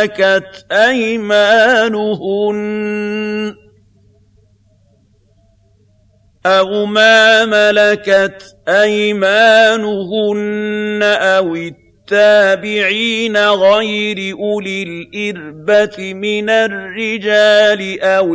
مَلَكَتْ أَيْمَانُهُنَّ أَوْ مَا مَلَكَتْ أَيْمَانُهُنَّ أَوِ التَّابِعِينَ غَيْرِ أُولِي الْإِرْبَةِ مِنَ الرِّجَالِ أَوِ